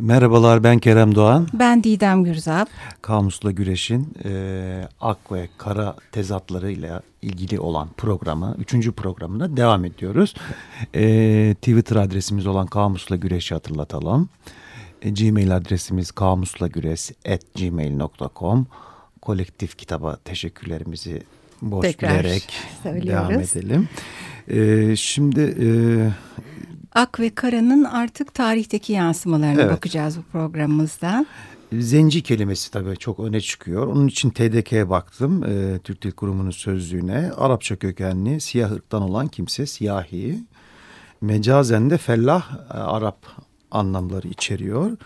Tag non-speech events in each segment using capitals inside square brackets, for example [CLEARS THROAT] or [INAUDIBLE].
Merhabalar ben Kerem Doğan. Ben Didem Gürzap. Kamusla Güreş'in e, ak ve kara tezatlarıyla ilgili olan programı, üçüncü programına devam ediyoruz. E, Twitter adresimiz olan Kamusla Güreş'i hatırlatalım. E, Gmail adresimiz kamuslagüreş.gmail.com Kolektif kitaba teşekkürlerimizi borçlayarak devam edelim. E, şimdi... E, Ak ve Kara'nın artık tarihteki yansımalarına evet. bakacağız bu programımızda. Zenci kelimesi tabii çok öne çıkıyor. Onun için TDK'ye baktım. E, Türk Dil Kurumu'nun sözlüğüne. Arapça kökenli siyah ırktan olan kimse siyahi. Mecazen de fellah e, Arap anlamları içeriyor.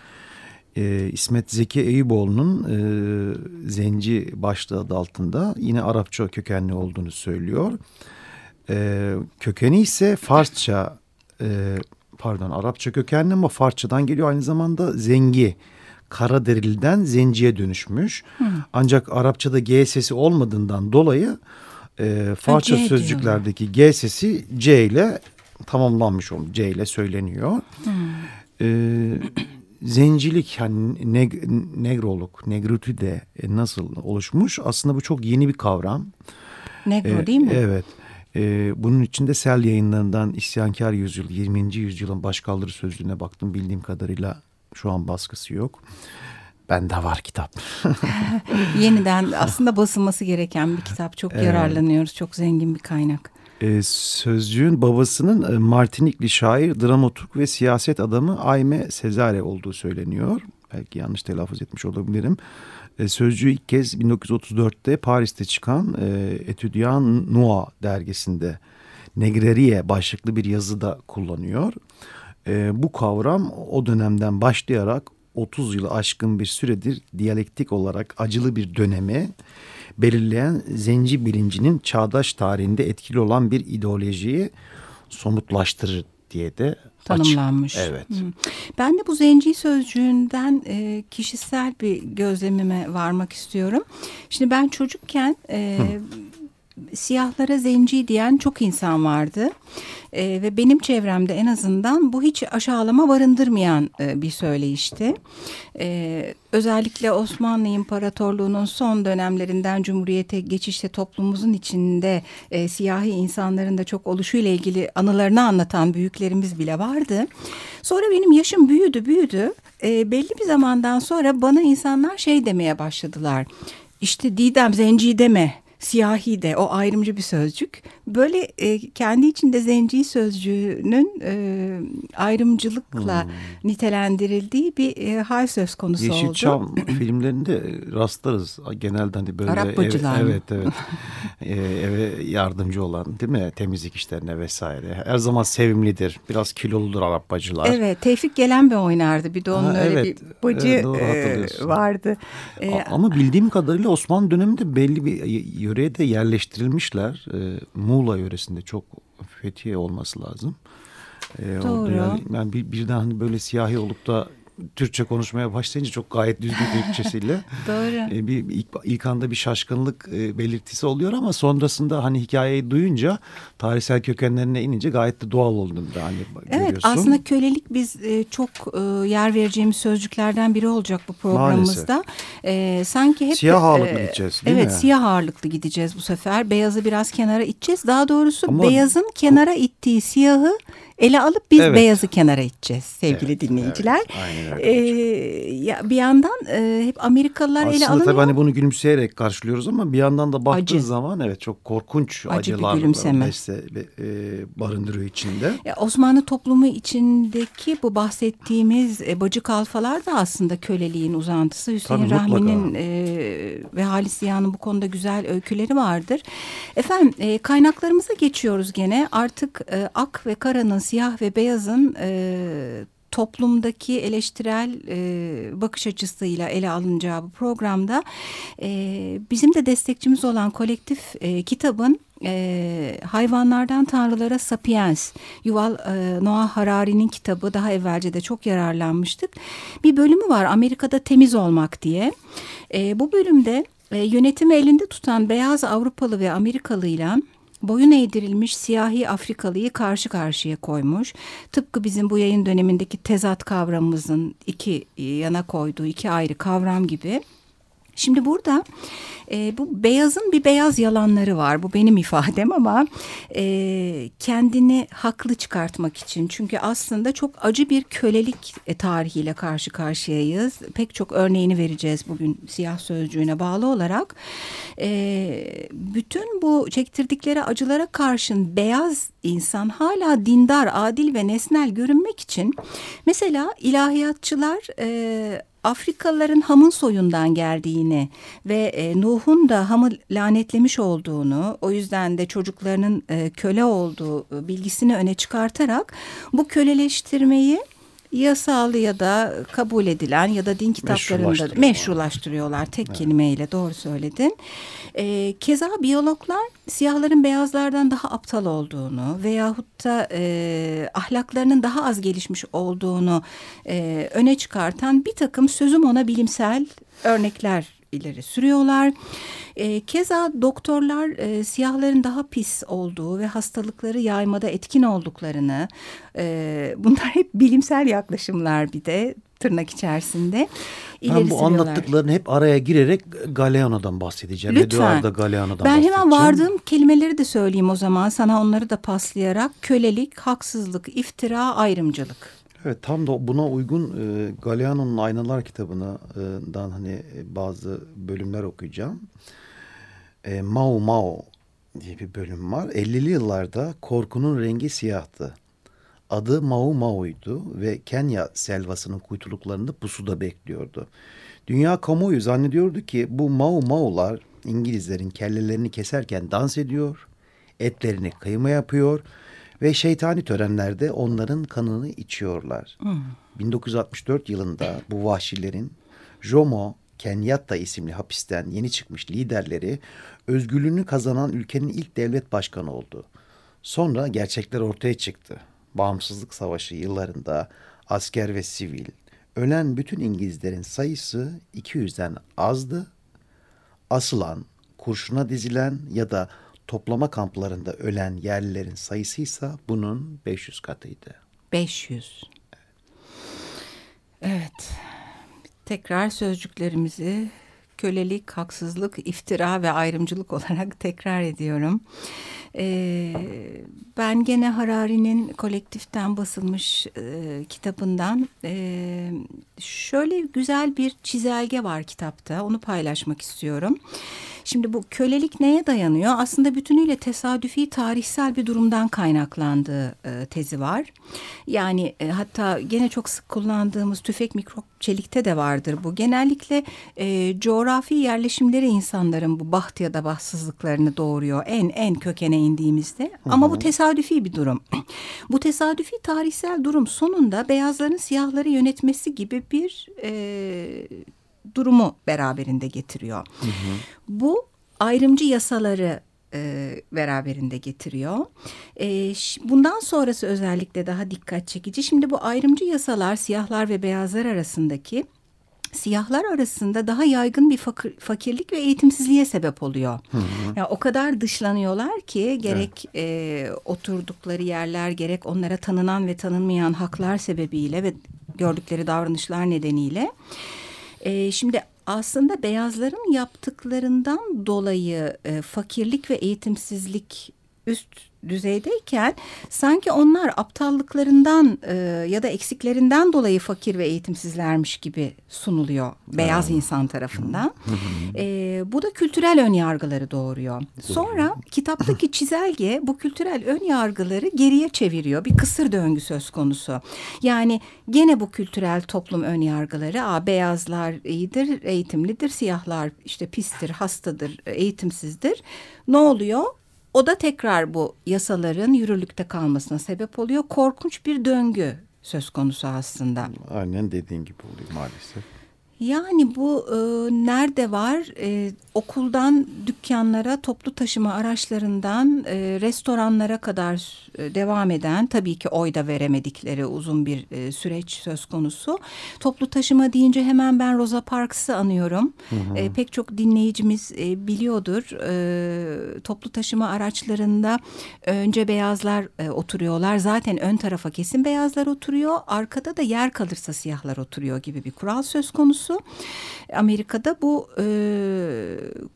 E, İsmet Zeki Eyüboğlu'nun e, Zenci başlığı adı altında yine Arapça kökenli olduğunu söylüyor. E, kökeni ise Farsça e, pardon Arapça kökenli ama Farsçadan geliyor aynı zamanda zengi. Karaderiliden zenciye dönüşmüş. Hmm. Ancak Arapçada G sesi olmadığından dolayı e, Farsça ha, sözcüklerdeki G sesi C ile tamamlanmış olmuş. C ile söyleniyor. Hmm. E, zencilik hani neg negroluk, negritude e, nasıl oluşmuş? Aslında bu çok yeni bir kavram. Negro ee, değil mi? Evet. Ee, bunun içinde Sel yayınlarından İsyankar Yüzyıl, 20. yüzyılın başkaldırı sözlüğüne baktım. Bildiğim kadarıyla şu an baskısı yok. Bende var kitap. [LAUGHS] [LAUGHS] Yeniden aslında basılması gereken bir kitap. Çok evet. yararlanıyoruz. Çok zengin bir kaynak. Ee, sözcüğün babasının e, Martinikli şair, dramaturg ve siyaset adamı Ayme Sezare olduğu söyleniyor. Belki yanlış telaffuz etmiş olabilirim. E, ilk kez 1934'te Paris'te çıkan e, Etudiant Noir dergisinde Negrerie başlıklı bir yazıda kullanıyor. E, bu kavram o dönemden başlayarak 30 yılı aşkın bir süredir diyalektik olarak acılı bir dönemi belirleyen zenci bilincinin çağdaş tarihinde etkili olan bir ideolojiyi somutlaştırır diye de tanımlanmış. Açık. Evet. Ben de bu zenci sözcüğünden e, kişisel bir gözlemime varmak istiyorum. Şimdi ben çocukken e, siyahlara zenci diyen çok insan vardı. E, ve benim çevremde en azından bu hiç aşağılama barındırmayan e, bir söyleyişti. E, özellikle Osmanlı İmparatorluğu'nun son dönemlerinden Cumhuriyete geçişte toplumumuzun içinde e, siyahi insanların da çok oluşuyla ilgili anılarını anlatan büyüklerimiz bile vardı. Sonra benim yaşım büyüdü büyüdü. E, belli bir zamandan sonra bana insanlar şey demeye başladılar. İşte Didem zenci deme siyahi de o ayrımcı bir sözcük. Böyle e, kendi içinde zenci sözcüğünün e, ayrımcılıkla hmm. nitelendirildiği bir e, hal söz konusu Yeşilçam oldu. Yeşilçam [CLEARS THROAT] filmlerinde rastlarız genelde hani böyle Arap bacılar. Ev, evet evet. [LAUGHS] e, eve yardımcı olan değil mi temizlik işlerine vesaire. Her zaman sevimlidir. Biraz kiloludur Arap bacılar. Evet Tevfik Gelenbe oynardı. Bir de onun ha, öyle evet, bir bacı evet, e, vardı. E, Ama bildiğim kadarıyla Osmanlı döneminde belli bir yöreye de yerleştirilmişler. E, Muğla yöresinde çok Fethiye olması lazım. E, Doğru. Yani, yani bir, birden hani böyle siyahi olup da Türkçe konuşmaya başlayınca çok gayet düzgün Türkçesiyle. [LAUGHS] Doğru. E, bir ilk, ilk anda bir şaşkınlık e, belirtisi oluyor ama sonrasında hani hikayeyi duyunca tarihsel kökenlerine inince gayet de doğal olduğunu da hani evet, görüyorsun. Aslında kölelik biz e, çok e, yer vereceğimiz sözcüklerden biri olacak bu programımızda. E, sanki hep siyah ağırlıklı e, gideceğiz değil evet, mi? Evet siyah ağırlıklı gideceğiz bu sefer. Beyazı biraz kenara iteceğiz. Daha doğrusu ama, beyazın kenara ittiği siyahı ele alıp biz evet. beyazı kenara iteceğiz sevgili evet, dinleyiciler. Evet, Ee, ya bir yandan e, hep Amerikalılar Aslında ele alınıyor. tabii hani bunu gülümseyerek karşılıyoruz ama bir yandan da baktığı Acı. zaman evet çok korkunç Acı acılar. Besle, e, barındırıyor içinde. Ya, Osmanlı toplumu içindeki bu bahsettiğimiz e, bacı kalfalar da aslında köleliğin uzantısı. Hüseyin Rahmi'nin e, ve Halis Ziya'nın bu konuda güzel öyküleri vardır. Efendim e, kaynaklarımıza geçiyoruz gene. Artık e, ak ve karanın siyah ve beyazın e, toplumdaki eleştirel e, bakış açısıyla ele alınacağı bu programda e, bizim de destekçimiz olan kolektif e, kitabın e, Hayvanlardan Tanrılara Sapiens, Yuval e, Noah Harari'nin kitabı daha evvelce de çok yararlanmıştık. Bir bölümü var Amerika'da temiz olmak diye. E, bu bölümde e, yönetimi elinde tutan beyaz Avrupalı ve Amerikalı ile boyun eğdirilmiş siyahi Afrikalıyı karşı karşıya koymuş. Tıpkı bizim bu yayın dönemindeki tezat kavramımızın iki yana koyduğu iki ayrı kavram gibi. Şimdi burada e, bu beyazın bir beyaz yalanları var. Bu benim ifadem ama e, kendini haklı çıkartmak için. Çünkü aslında çok acı bir kölelik e, tarihiyle karşı karşıyayız. Pek çok örneğini vereceğiz bugün siyah sözcüğüne bağlı olarak. E, bütün bu çektirdikleri acılara karşın beyaz insan hala dindar, adil ve nesnel görünmek için mesela ilahiyatçılar... E, Afrikalıların Ham'ın soyundan geldiğini ve e, Nuh'un da Ham'ı lanetlemiş olduğunu, o yüzden de çocuklarının e, köle olduğu e, bilgisini öne çıkartarak bu köleleştirmeyi yasal ya da kabul edilen ya da din kitaplarında meşrulaştırıyorlar. Tek evet. kelimeyle doğru söyledin. E, keza biyologlar siyahların beyazlardan daha aptal olduğunu veyahut da e, ahlaklarının daha az gelişmiş olduğunu e, öne çıkartan bir takım sözüm ona bilimsel örnekler ileri sürüyorlar. E, keza doktorlar e, siyahların daha pis olduğu ve hastalıkları yaymada etkin olduklarını e, bunlar hep bilimsel yaklaşımlar bir de tırnak içerisinde ben bu anlattıklarını hep araya girerek Galeano'dan bahsedeceğim. Lütfen. Eduardo Galeano'dan ben hemen vardığım kelimeleri de söyleyeyim o zaman sana onları da paslayarak. Kölelik, haksızlık, iftira, ayrımcılık. Evet tam da buna uygun e, Galeano'nun Aynalar kitabından hani bazı bölümler okuyacağım. E, Mao Mao diye bir bölüm var. 50'li yıllarda korkunun rengi siyahtı. Adı Mao Mao'ydu ve Kenya selvasının kuytuluklarında pusuda bekliyordu. Dünya kamuoyu zannediyordu ki bu Mao Mao'lar İngilizlerin kellelerini keserken dans ediyor, etlerini kıyma yapıyor şeytani törenlerde onların kanını içiyorlar. Hmm. 1964 yılında bu vahşilerin Jomo Kenyatta isimli hapisten yeni çıkmış liderleri özgürlüğünü kazanan ülkenin ilk devlet başkanı oldu. Sonra gerçekler ortaya çıktı. Bağımsızlık Savaşı yıllarında asker ve sivil ölen bütün İngilizlerin sayısı 200'den azdı. Asılan, kurşuna dizilen ya da toplama kamplarında ölen yerlilerin sayısı ise bunun 500 katıydı. 500. Evet. Tekrar sözcüklerimizi kölelik, haksızlık, iftira ve ayrımcılık [LAUGHS] olarak tekrar ediyorum. Ee, ben gene Harari'nin kolektiften basılmış e, kitabından e, şöyle güzel bir çizelge var kitapta. Onu paylaşmak istiyorum. Şimdi bu kölelik neye dayanıyor? Aslında bütünüyle tesadüfi tarihsel bir durumdan kaynaklandığı e, tezi var. Yani e, hatta gene çok sık kullandığımız tüfek mikrop çelikte de vardır bu. Genellikle e, coğrafi yerleşimleri insanların bu baht ya da bahtsızlıklarını doğuruyor en en kökene indiğimizde. Hı hı. Ama bu tesadüfi bir durum. [CLEARS THROAT] bu tesadüfi tarihsel durum sonunda beyazların siyahları yönetmesi gibi bir e, durumu beraberinde getiriyor. Hı hı. Bu ayrımcı yasaları e, beraberinde getiriyor. E, bundan sonrası özellikle daha dikkat çekici. Şimdi bu ayrımcı yasalar siyahlar ve beyazlar arasındaki siyahlar arasında daha yaygın bir fakir, fakirlik ve eğitimsizliğe sebep oluyor. Hı hı. Yani o kadar dışlanıyorlar ki gerek evet. e, oturdukları yerler gerek onlara tanınan ve tanınmayan haklar sebebiyle ve gördükleri davranışlar nedeniyle e, şimdi aslında beyazların yaptıklarından dolayı e, fakirlik ve eğitimsizlik üst düzeydeyken sanki onlar aptallıklarından e, ya da eksiklerinden dolayı fakir ve eğitimsizlermiş gibi sunuluyor beyaz insan tarafından. e, bu da kültürel ön yargıları doğuruyor. Sonra kitaptaki çizelge bu kültürel ön yargıları geriye çeviriyor. Bir kısır döngü söz konusu. Yani gene bu kültürel toplum ön yargıları Aa, beyazlar iyidir, eğitimlidir, siyahlar işte pistir, hastadır, eğitimsizdir. Ne oluyor? O da tekrar bu yasaların yürürlükte kalmasına sebep oluyor. Korkunç bir döngü söz konusu aslında. Aynen dediğin gibi oluyor maalesef. Yani bu e, nerede var? E, okuldan dükkanlara, toplu taşıma araçlarından e, restoranlara kadar e, devam eden, tabii ki oy da veremedikleri uzun bir e, süreç söz konusu. Toplu taşıma deyince hemen ben Rosa Parks'ı anıyorum. Hı hı. E, pek çok dinleyicimiz e, biliyordur. E, toplu taşıma araçlarında önce beyazlar e, oturuyorlar. Zaten ön tarafa kesin beyazlar oturuyor. Arkada da yer kalırsa siyahlar oturuyor gibi bir kural söz konusu. Amerika'da bu e,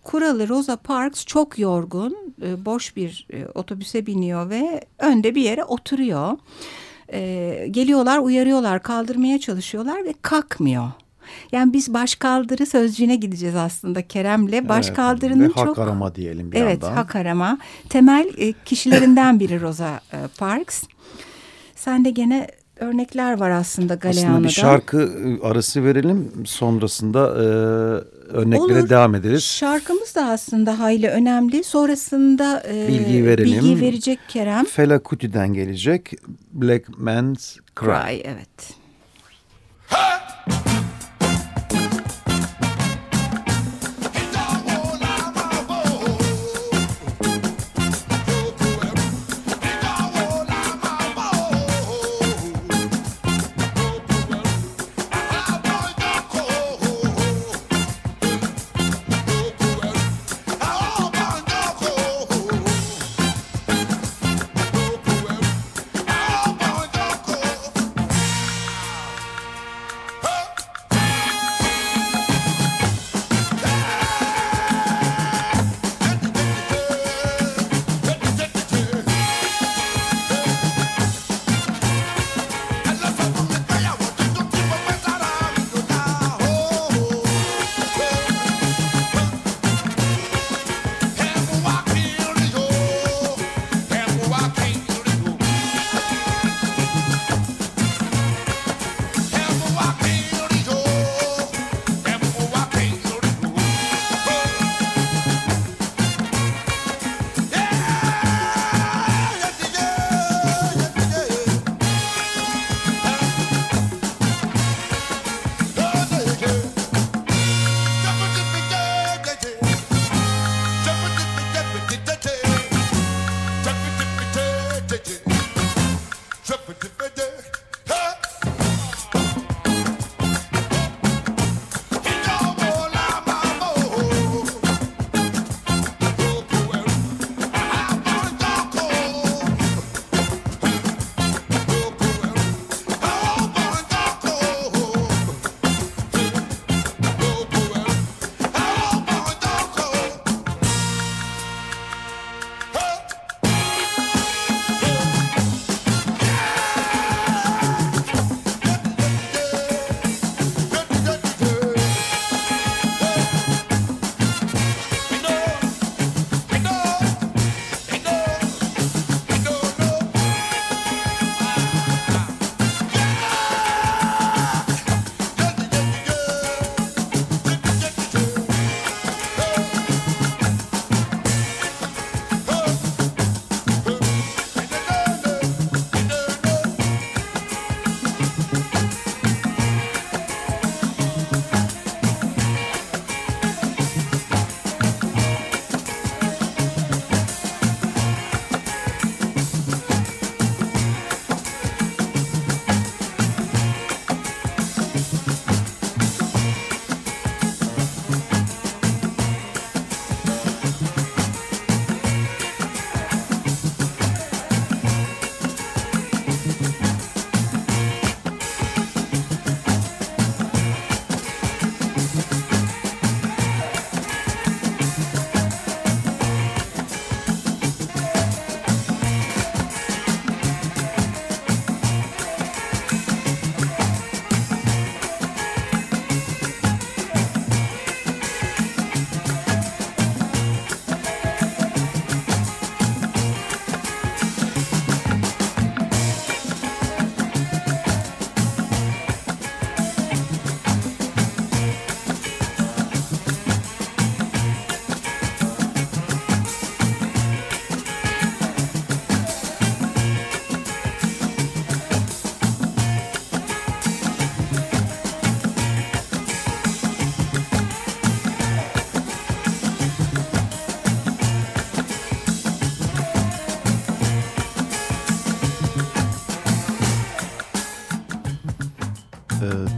kuralı Rosa Parks çok yorgun, e, boş bir e, otobüse biniyor ve önde bir yere oturuyor. E, geliyorlar, uyarıyorlar, kaldırmaya çalışıyorlar ve kalkmıyor. Yani biz başkaldırı sözcüğüne gideceğiz aslında Kerem'le. Başkaldırının evet, hak çok... Hak arama diyelim bir evet, yandan. Evet hak arama. Temel e, kişilerinden biri Rosa e, Parks. Sen de gene örnekler var aslında Galeano'da. Aslında bir şarkı ıı, arası verelim sonrasında e, örneklere Olur. devam ederiz. Şarkımız da aslında hayli önemli. Sonrasında e, bilgi verelim. Bilgi verecek Kerem. Fela Kuti'den gelecek Black Man's Cry. Cry evet.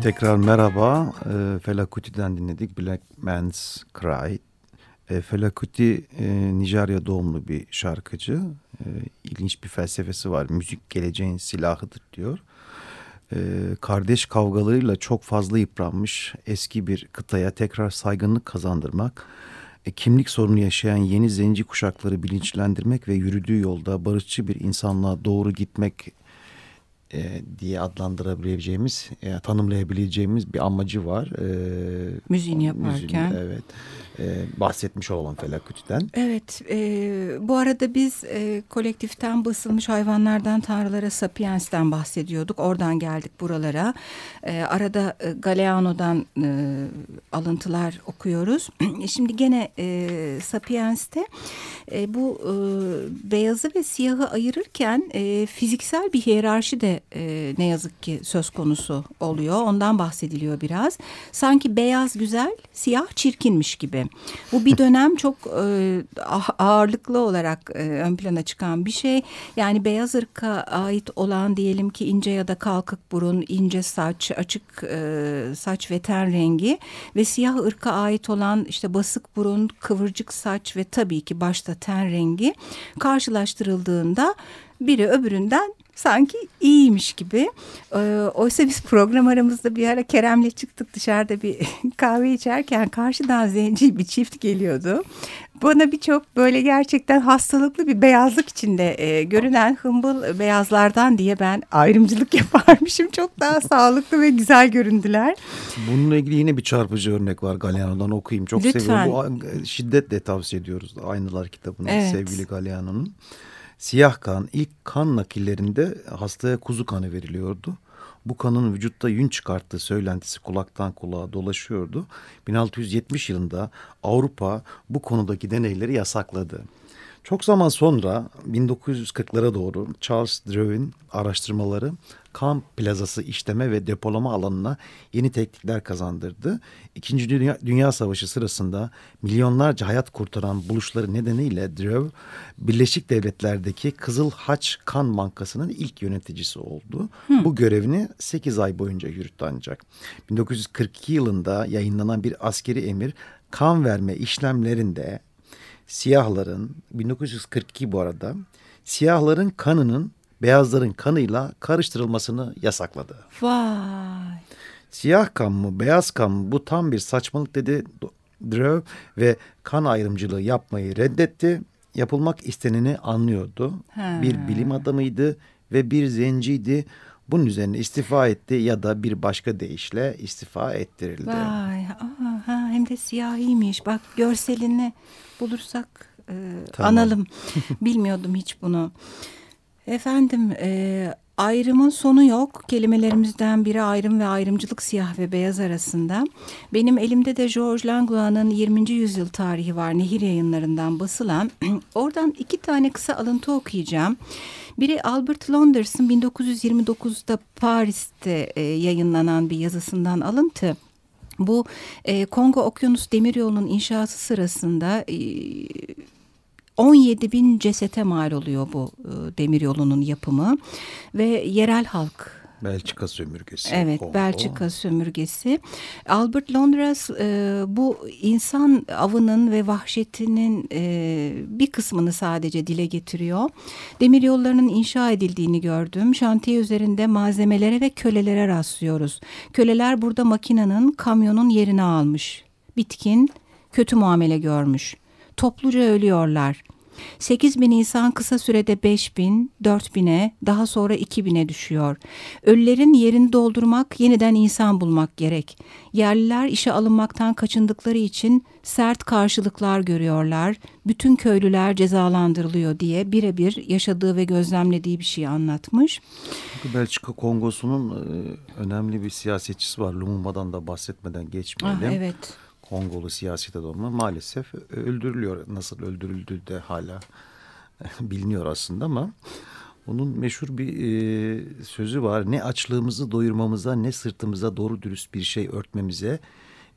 Tekrar merhaba. E, Fela dinledik. Black Man's Cry. E, Fela e, Nijerya doğumlu bir şarkıcı. E, ilginç bir felsefesi var. Müzik geleceğin silahıdır diyor. E, kardeş kavgalarıyla çok fazla yıpranmış eski bir kıtaya tekrar saygınlık kazandırmak, e, kimlik sorunu yaşayan yeni zenci kuşakları bilinçlendirmek ve yürüdüğü yolda barışçı bir insanlığa doğru gitmek e, diye adlandırabileceğimiz, e, tanımlayabileceğimiz bir amacı var. E, Müziğini yaparken. Müziğini, evet. E, bahsetmiş olan Felaküt'ten. Evet. E, bu arada biz e, kolektiften basılmış hayvanlardan tanrılara Sapiens'ten bahsediyorduk. Oradan geldik buralara. E, arada e, Galeano'dan e, alıntılar okuyoruz. [CLEARS THROAT] Şimdi gene e, Sapiens'te e, bu e, beyazı ve siyahı ayırırken e, fiziksel bir hiyerarşi de e, ne yazık ki söz konusu oluyor. Ondan bahsediliyor biraz. Sanki beyaz güzel, siyah çirkinmiş gibi. Bu bir dönem çok e, ah, ağırlıklı olarak e, ön plana çıkan bir şey. Yani beyaz ırka ait olan diyelim ki ince ya da kalkık burun, ince saç, açık e, saç ve ten rengi ve siyah ırka ait olan işte basık burun, kıvırcık saç ve tabii ki başta ten rengi karşılaştırıldığında biri öbüründen sanki iyiymiş gibi. Ee, oysa biz program aramızda bir ara Kerem'le çıktık dışarıda bir [LAUGHS] kahve içerken karşıdan zenci bir çift geliyordu. Bana birçok böyle gerçekten hastalıklı bir beyazlık içinde e, görünen hımbıl beyazlardan diye ben ayrımcılık [LAUGHS] yaparmışım. Çok daha sağlıklı ve güzel göründüler. Bununla ilgili yine bir çarpıcı örnek var Galeano'dan okuyayım. Çok Lütfen. seviyorum. Bu şiddetle tavsiye ediyoruz. Aynılar kitabını evet. sevgili Galeano'nun. Siyah kan ilk kan nakillerinde hastaya kuzu kanı veriliyordu. Bu kanın vücutta yün çıkarttığı söylentisi kulaktan kulağa dolaşıyordu. 1670 yılında Avrupa bu konudaki deneyleri yasakladı. Çok zaman sonra 1940'lara doğru Charles Drew'in araştırmaları kan plazası işleme ve depolama alanına yeni teknikler kazandırdı. İkinci Dünya, Dünya Savaşı sırasında milyonlarca hayat kurtaran buluşları nedeniyle Drew, Birleşik Devletler'deki Kızıl Haç Kan Bankası'nın ilk yöneticisi oldu. Hı. Bu görevini 8 ay boyunca yürüttü ancak. 1942 yılında yayınlanan bir askeri emir kan verme işlemlerinde siyahların 1942 bu arada siyahların kanının beyazların kanıyla karıştırılmasını yasakladı. Vay. Siyah kan mı beyaz kan mı bu tam bir saçmalık dedi Drew ve kan ayrımcılığı yapmayı reddetti. Yapılmak isteneni anlıyordu. He. Bir bilim adamıydı ve bir zenciydi. Bunun üzerine istifa etti ya da bir başka deyişle istifa ettirildi. Vay, aa, ha, hem de siyahiymiş. Bak görselini bulursak e, tamam. analım. [LAUGHS] Bilmiyordum hiç bunu. Efendim e, ayrımın sonu yok. Kelimelerimizden biri ayrım ve ayrımcılık siyah ve beyaz arasında. Benim elimde de George Langlois'ın 20. yüzyıl tarihi var. Nehir yayınlarından basılan. [CLEARS THROAT] Oradan iki tane kısa alıntı okuyacağım. Biri Albert Launders'ın 1929'da Paris'te e, yayınlanan bir yazısından alıntı. Bu e, Kongo Okyanus Demiryolu'nun inşası sırasında e, 17 bin cesete mal oluyor bu e, demiryolunun yapımı ve yerel halk Belçika sömürgesi. Evet, Kongo. Belçika sömürgesi. Albert Londres e, bu insan avının ve vahşetinin e, bir kısmını sadece dile getiriyor. Demir yollarının inşa edildiğini gördüm. Şantiye üzerinde malzemelere ve kölelere rastlıyoruz. Köleler burada makinenin, kamyonun yerini almış. Bitkin, kötü muamele görmüş. Topluca ölüyorlar. 8 bin insan kısa sürede 5 bin, 4 bine, daha sonra 2 bine düşüyor. Ölülerin yerini doldurmak, yeniden insan bulmak gerek. Yerliler işe alınmaktan kaçındıkları için sert karşılıklar görüyorlar. Bütün köylüler cezalandırılıyor diye birebir yaşadığı ve gözlemlediği bir şey anlatmış. Belçika Kongosu'nun e, önemli bir siyasetçisi var. Lumumba'dan da bahsetmeden geçmeyelim. Ah, evet. Kongolu siyasi adamı maalesef öldürülüyor. Nasıl öldürüldü de hala [LAUGHS] biliniyor aslında ama onun meşhur bir e, sözü var. Ne açlığımızı doyurmamıza ne sırtımıza doğru dürüst bir şey örtmemize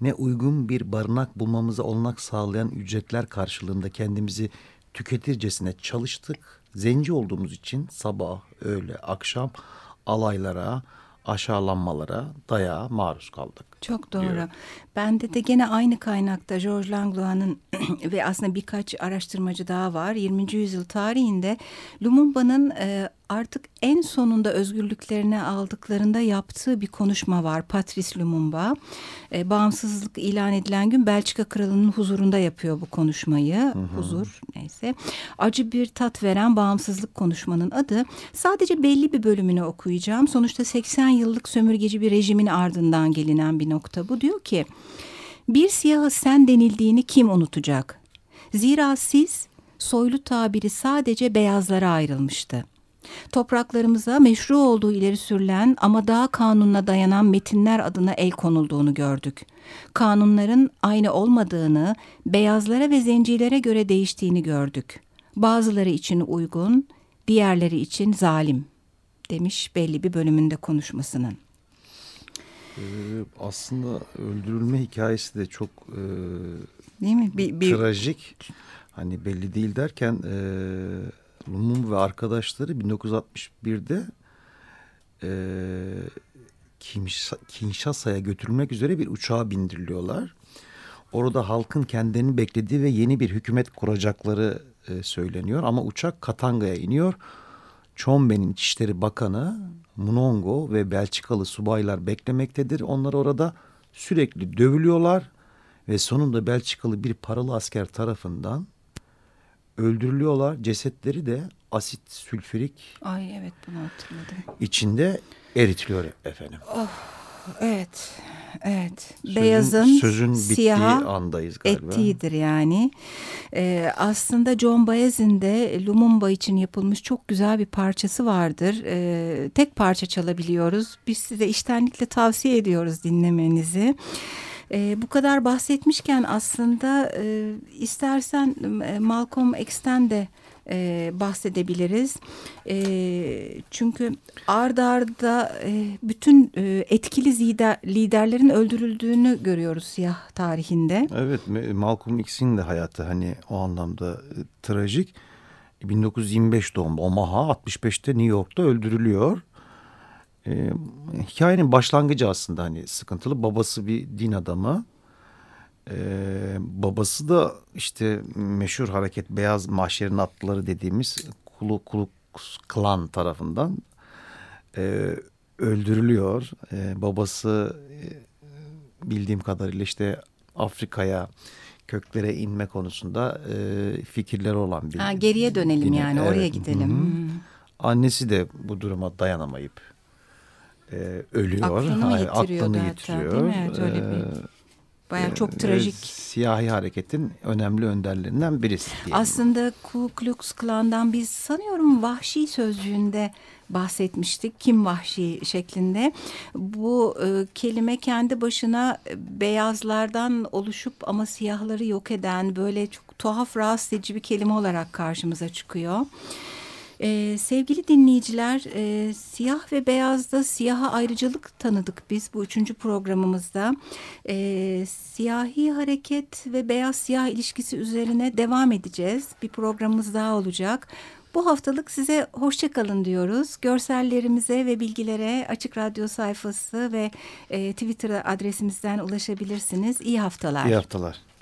ne uygun bir barınak bulmamıza olanak sağlayan ücretler karşılığında kendimizi tüketircesine çalıştık. Zenci olduğumuz için sabah, öğle, akşam alaylara, aşağılanmalara, dayağa maruz kaldık. Çok doğru. Diyor. Bende de gene aynı kaynakta George Langlois'ın [CLEARS THROAT] ve aslında birkaç araştırmacı daha var. 20. yüzyıl tarihinde Lumumba'nın e, artık en sonunda özgürlüklerini aldıklarında yaptığı bir konuşma var. Patrice Lumumba e, bağımsızlık ilan edilen gün Belçika kralının huzurunda yapıyor bu konuşmayı. Hı hı. Huzur neyse. Acı bir tat veren bağımsızlık konuşmanın adı. Sadece belli bir bölümünü okuyacağım. Sonuçta 80 yıllık sömürgeci bir rejimin ardından gelinen bir nokta bu. Diyor ki bir siyahı sen denildiğini kim unutacak? Zira siz soylu tabiri sadece beyazlara ayrılmıştı. Topraklarımıza meşru olduğu ileri sürülen ama daha kanununa dayanan metinler adına el konulduğunu gördük. Kanunların aynı olmadığını, beyazlara ve zencilere göre değiştiğini gördük. Bazıları için uygun, diğerleri için zalim demiş belli bir bölümünde konuşmasının. Ee, aslında öldürülme hikayesi de çok e, değil mi? Bir, bir... Trajik. Hani belli değil derken e, Lumum ve arkadaşları 1961'de e, Kinshasa'ya götürülmek üzere bir uçağa bindiriliyorlar. Orada halkın kendilerini beklediği ve yeni bir hükümet kuracakları e, söyleniyor. Ama uçak Katanga'ya iniyor. Chombe'nin İçişleri Bakanı Munongo ve Belçikalı subaylar beklemektedir. Onlar orada sürekli dövülüyorlar ve sonunda Belçikalı bir paralı asker tarafından öldürülüyorlar. Cesetleri de asit sülfürik Ay evet bunu hatırladım. içinde eritiliyor efendim. Oh, evet. Evet. Sözün, Beyazın sözün siyaha andayız galiba. ettiğidir yani. Ee, aslında John Baez'in de Lumumba için yapılmış çok güzel bir parçası vardır. Ee, tek parça çalabiliyoruz. Biz size iştenlikle tavsiye ediyoruz dinlemenizi. E, bu kadar bahsetmişken aslında e, istersen e, Malcolm X'ten de e, bahsedebiliriz. E, çünkü ard arda e, bütün e, etkili lider, liderlerin öldürüldüğünü görüyoruz siyah tarihinde. Evet Malcolm X'in de hayatı hani o anlamda e, trajik. 1925 doğumlu Omaha 65'te New York'ta öldürülüyor. E, hikayenin başlangıcı aslında hani sıkıntılı. Babası bir din adamı. E, babası da işte meşhur hareket Beyaz Mahşerin Atlıları dediğimiz Kulu Kulu Klan tarafından e, öldürülüyor. E, babası e, bildiğim kadarıyla işte Afrika'ya köklere inme konusunda e, fikirleri olan bir. Ha, geriye dönelim yine. yani evet. oraya gidelim. Hı -hı. Annesi de bu duruma dayanamayıp e, ölüyor. Aklını mı yitiriyor aklını yitiriyor. Değil mi? Evet, öyle bir... Baya e, çok trajik. Siyahi hareketin önemli önderlerinden birisi. Diyelim. Aslında Ku Klux Klan'dan biz sanıyorum vahşi sözcüğünde bahsetmiştik. Kim vahşi şeklinde. Bu e, kelime kendi başına beyazlardan oluşup ama siyahları yok eden böyle çok tuhaf rahatsız edici bir kelime olarak karşımıza çıkıyor. Ee, sevgili dinleyiciler, e, siyah ve beyazda siyaha ayrıcalık tanıdık biz bu üçüncü programımızda. E, siyahi hareket ve beyaz siyah ilişkisi üzerine devam edeceğiz. Bir programımız daha olacak. Bu haftalık size hoşçakalın diyoruz. Görsellerimize ve bilgilere Açık Radyo sayfası ve e, Twitter adresimizden ulaşabilirsiniz. İyi haftalar. İyi haftalar.